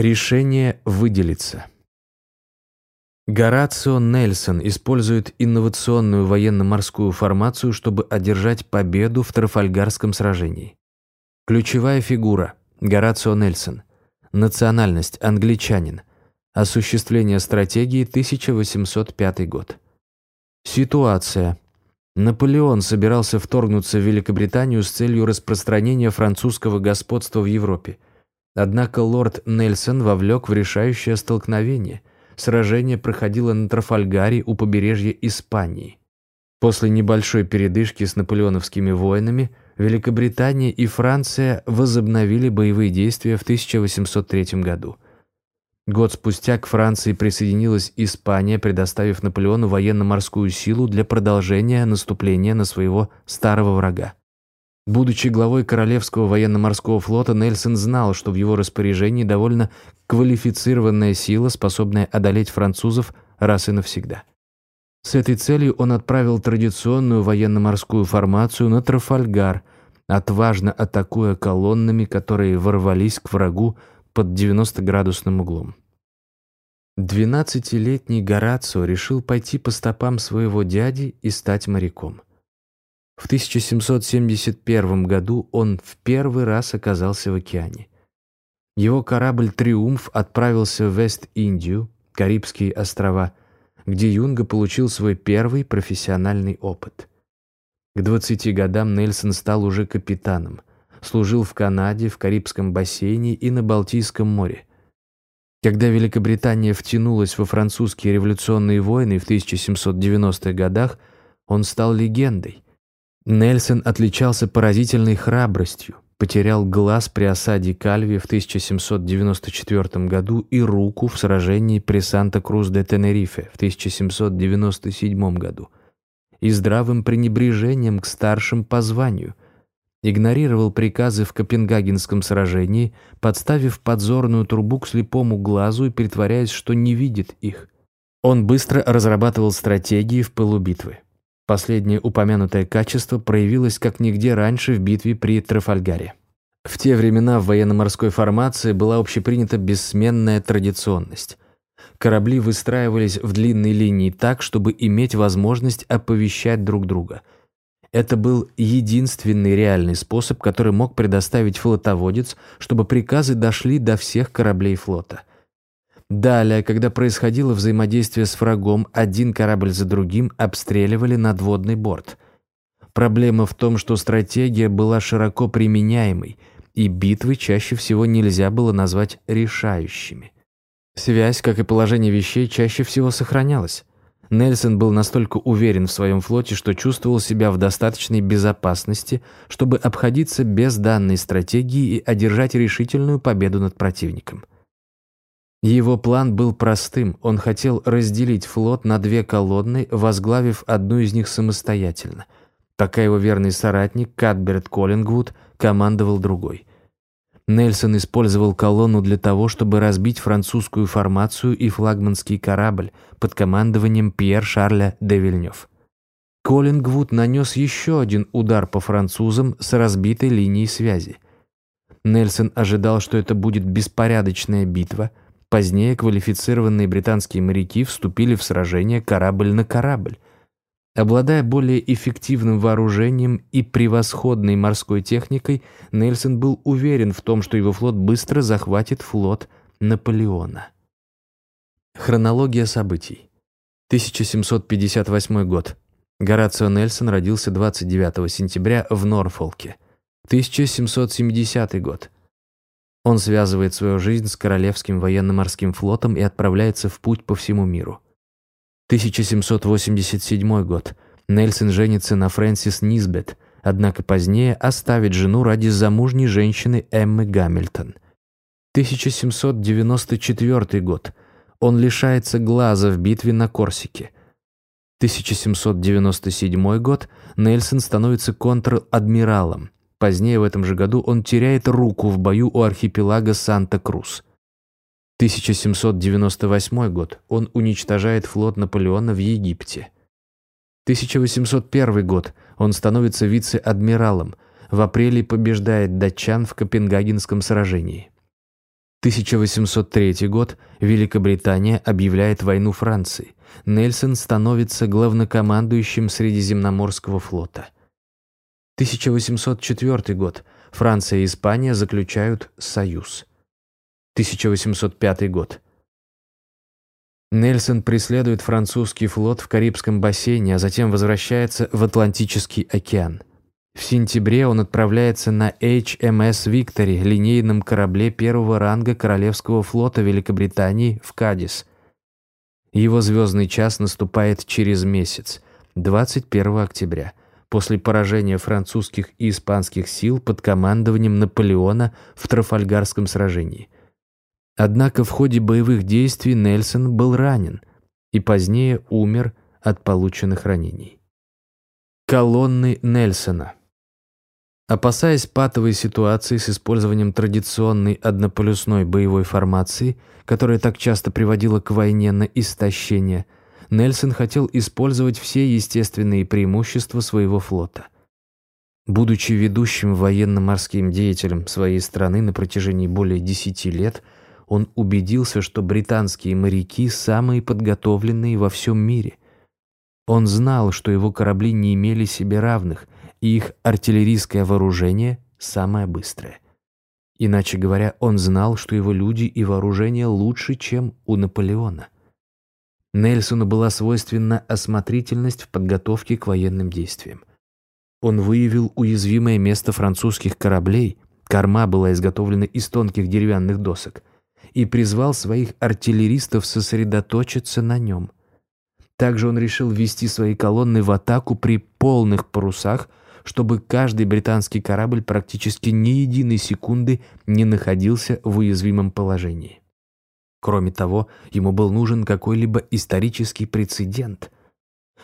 Решение выделиться. Горацио Нельсон использует инновационную военно-морскую формацию, чтобы одержать победу в Трафальгарском сражении. Ключевая фигура – Горацио Нельсон. Национальность – англичанин. Осуществление стратегии 1805 год. Ситуация. Наполеон собирался вторгнуться в Великобританию с целью распространения французского господства в Европе – Однако лорд Нельсон вовлек в решающее столкновение. Сражение проходило на Трафальгаре у побережья Испании. После небольшой передышки с наполеоновскими войнами Великобритания и Франция возобновили боевые действия в 1803 году. Год спустя к Франции присоединилась Испания, предоставив Наполеону военно-морскую силу для продолжения наступления на своего старого врага. Будучи главой Королевского военно-морского флота, Нельсон знал, что в его распоряжении довольно квалифицированная сила, способная одолеть французов раз и навсегда. С этой целью он отправил традиционную военно-морскую формацию на Трафальгар, отважно атакуя колоннами, которые ворвались к врагу под 90-градусным углом. Двенадцатилетний Горацио решил пойти по стопам своего дяди и стать моряком. В 1771 году он в первый раз оказался в океане. Его корабль «Триумф» отправился в Вест-Индию, Карибские острова, где Юнга получил свой первый профессиональный опыт. К 20 годам Нельсон стал уже капитаном, служил в Канаде, в Карибском бассейне и на Балтийском море. Когда Великобритания втянулась во французские революционные войны в 1790-х годах, он стал легендой – Нельсон отличался поразительной храбростью, потерял глаз при осаде Кальви в 1794 году и руку в сражении при Санта-Крус-де-Тенерифе в 1797 году и здравым пренебрежением к старшим по званию игнорировал приказы в Копенгагенском сражении, подставив подзорную трубу к слепому глазу и притворяясь, что не видит их. Он быстро разрабатывал стратегии в пылу битвы. Последнее упомянутое качество проявилось как нигде раньше в битве при Трафальгаре. В те времена в военно-морской формации была общепринята бессменная традиционность. Корабли выстраивались в длинной линии так, чтобы иметь возможность оповещать друг друга. Это был единственный реальный способ, который мог предоставить флотоводец, чтобы приказы дошли до всех кораблей флота. Далее, когда происходило взаимодействие с врагом, один корабль за другим обстреливали надводный борт. Проблема в том, что стратегия была широко применяемой, и битвы чаще всего нельзя было назвать решающими. Связь, как и положение вещей, чаще всего сохранялась. Нельсон был настолько уверен в своем флоте, что чувствовал себя в достаточной безопасности, чтобы обходиться без данной стратегии и одержать решительную победу над противником. Его план был простым. Он хотел разделить флот на две колонны, возглавив одну из них самостоятельно, пока его верный соратник Кадберт Коллингвуд командовал другой. Нельсон использовал колонну для того, чтобы разбить французскую формацию и флагманский корабль под командованием Пьер-Шарля де Вильнёв. Коллингвуд нанес еще один удар по французам с разбитой линией связи. Нельсон ожидал, что это будет беспорядочная битва – Позднее квалифицированные британские моряки вступили в сражение корабль на корабль. Обладая более эффективным вооружением и превосходной морской техникой, Нельсон был уверен в том, что его флот быстро захватит флот Наполеона. Хронология событий. 1758 год. Горацио Нельсон родился 29 сентября в Норфолке. 1770 год. Он связывает свою жизнь с Королевским военно-морским флотом и отправляется в путь по всему миру. 1787 год. Нельсон женится на Фрэнсис Низбет, однако позднее оставит жену ради замужней женщины Эммы Гамильтон. 1794 год. Он лишается глаза в битве на Корсике. 1797 год. Нельсон становится контр-адмиралом. Позднее в этом же году он теряет руку в бою у архипелага Санта-Крус. 1798 год. Он уничтожает флот Наполеона в Египте. 1801 год. Он становится вице-адмиралом. В апреле побеждает датчан в Копенгагенском сражении. 1803 год. Великобритания объявляет войну Франции. Нельсон становится главнокомандующим Средиземноморского флота. 1804 год. Франция и Испания заключают союз. 1805 год. Нельсон преследует французский флот в Карибском бассейне, а затем возвращается в Атлантический океан. В сентябре он отправляется на HMS Victory, линейном корабле первого ранга Королевского флота Великобритании в Кадис. Его звездный час наступает через месяц, 21 октября, после поражения французских и испанских сил под командованием Наполеона в Трафальгарском сражении – Однако в ходе боевых действий Нельсон был ранен и позднее умер от полученных ранений. Колонны Нельсона Опасаясь патовой ситуации с использованием традиционной однополюсной боевой формации, которая так часто приводила к войне на истощение, Нельсон хотел использовать все естественные преимущества своего флота. Будучи ведущим военно-морским деятелем своей страны на протяжении более десяти лет – он убедился, что британские моряки самые подготовленные во всем мире. Он знал, что его корабли не имели себе равных, и их артиллерийское вооружение самое быстрое. Иначе говоря, он знал, что его люди и вооружение лучше, чем у Наполеона. Нельсону была свойственна осмотрительность в подготовке к военным действиям. Он выявил уязвимое место французских кораблей, корма была изготовлена из тонких деревянных досок, и призвал своих артиллеристов сосредоточиться на нем. Также он решил ввести свои колонны в атаку при полных парусах, чтобы каждый британский корабль практически ни единой секунды не находился в уязвимом положении. Кроме того, ему был нужен какой-либо исторический прецедент.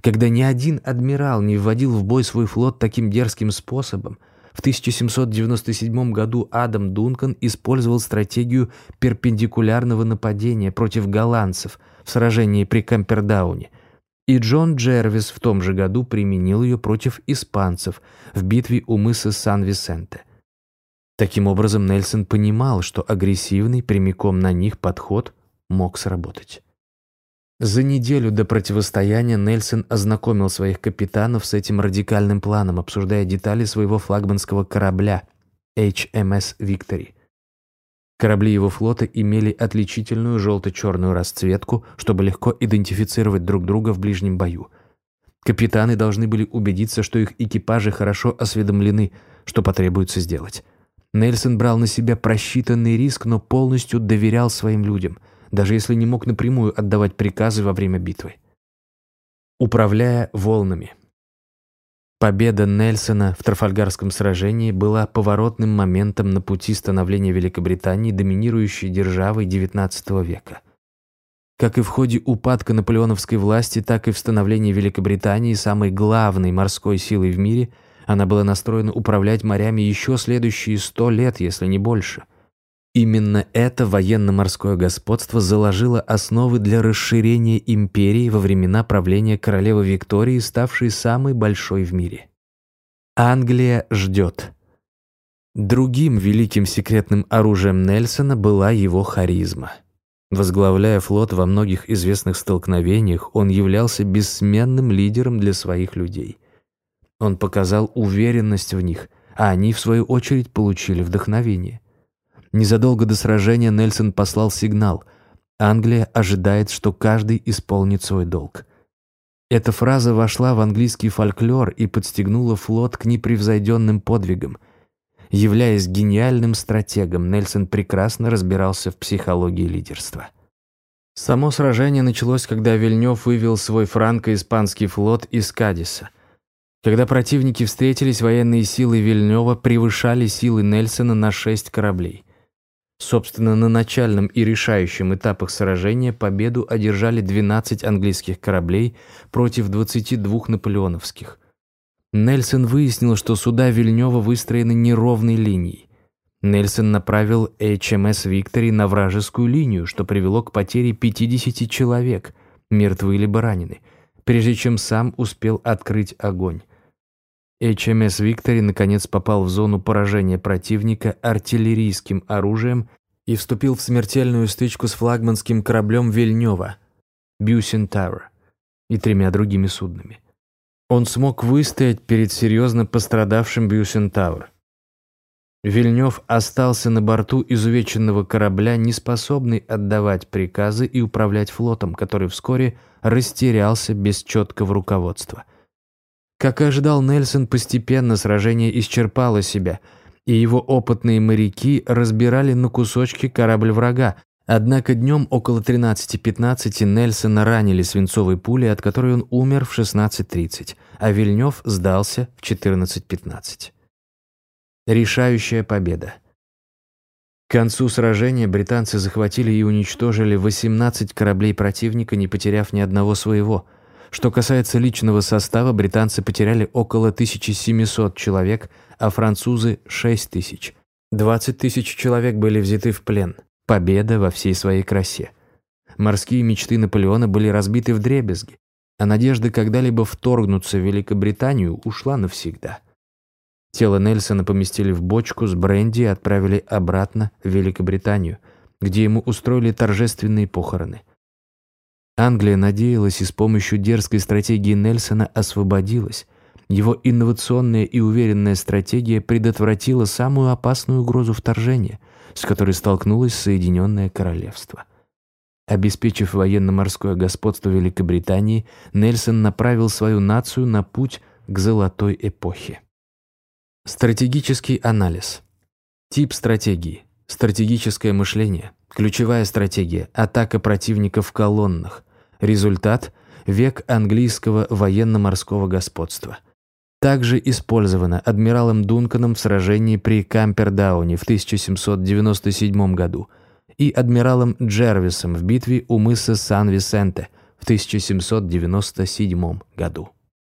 Когда ни один адмирал не вводил в бой свой флот таким дерзким способом, в 1797 году Адам Дункан использовал стратегию перпендикулярного нападения против голландцев в сражении при Кампердауне, и Джон Джервис в том же году применил ее против испанцев в битве у мыса Сан-Висенте. Таким образом, Нельсон понимал, что агрессивный прямиком на них подход мог сработать. За неделю до противостояния Нельсон ознакомил своих капитанов с этим радикальным планом, обсуждая детали своего флагманского корабля HMS Victory. Корабли его флота имели отличительную желто-черную расцветку, чтобы легко идентифицировать друг друга в ближнем бою. Капитаны должны были убедиться, что их экипажи хорошо осведомлены, что потребуется сделать. Нельсон брал на себя просчитанный риск, но полностью доверял своим людям – даже если не мог напрямую отдавать приказы во время битвы. Управляя волнами. Победа Нельсона в Трафальгарском сражении была поворотным моментом на пути становления Великобритании доминирующей державой XIX века. Как и в ходе упадка наполеоновской власти, так и в становлении Великобритании самой главной морской силой в мире, она была настроена управлять морями еще следующие сто лет, если не больше – Именно это военно-морское господство заложило основы для расширения империи во времена правления королевы Виктории, ставшей самой большой в мире. Англия ждет. Другим великим секретным оружием Нельсона была его харизма. Возглавляя флот во многих известных столкновениях, он являлся бессменным лидером для своих людей. Он показал уверенность в них, а они, в свою очередь, получили вдохновение – Незадолго до сражения Нельсон послал сигнал. Англия ожидает, что каждый исполнит свой долг. Эта фраза вошла в английский фольклор и подстегнула флот к непревзойденным подвигам. Являясь гениальным стратегом, Нельсон прекрасно разбирался в психологии лидерства. Само сражение началось, когда Вильнёв вывел свой франко-испанский флот из Кадиса. Когда противники встретились, военные силы Вильнёва превышали силы Нельсона на шесть кораблей. Собственно, на начальном и решающем этапах сражения победу одержали 12 английских кораблей против 22 наполеоновских. Нельсон выяснил, что суда Вильнёва выстроены неровной линией. Нельсон направил HMS Victory на вражескую линию, что привело к потере 50 человек, мертвы либо ранены, прежде чем сам успел открыть огонь. HMS Victory наконец попал в зону поражения противника артиллерийским оружием и вступил в смертельную стычку с флагманским кораблем Вильнёва, Bucentaure, и тремя другими суднами. Он смог выстоять перед серьезно пострадавшим Bucentaure. Вильнёв остался на борту изувеченного корабля, неспособный отдавать приказы и управлять флотом, который вскоре растерялся без четкого руководства. Как и ожидал Нельсон, постепенно сражение исчерпало себя – и его опытные моряки разбирали на кусочки корабль врага, однако днем около 13.15 Нельсона ранили свинцовой пулей, от которой он умер в 16.30, а Вильнев сдался в 14.15. Решающая победа. К концу сражения британцы захватили и уничтожили 18 кораблей противника, не потеряв ни одного своего – что касается личного состава, британцы потеряли около 1700 человек, а французы – 6 тысяч. 20 тысяч человек были взяты в плен. Победа во всей своей красе. Морские мечты Наполеона были разбиты в дребезги, а надежда когда-либо вторгнуться в Великобританию ушла навсегда. Тело Нельсона поместили в бочку с бренди и отправили обратно в Великобританию, где ему устроили торжественные похороны. Англия надеялась и с помощью дерзкой стратегии Нельсона освободилась. Его инновационная и уверенная стратегия предотвратила самую опасную угрозу вторжения, с которой столкнулось Соединенное Королевство. Обеспечив военно-морское господство Великобритании, Нельсон направил свою нацию на путь к золотой эпохе. Стратегический анализ. Тип стратегии. Стратегическое мышление. Ключевая стратегия – атака противника в колоннах. Результат – век английского военно-морского господства. Также использовано адмиралом Дунканом в сражении при Кампердауне в 1797 году и адмиралом Джервисом в битве у мыса Сан-Висенте в 1797 году.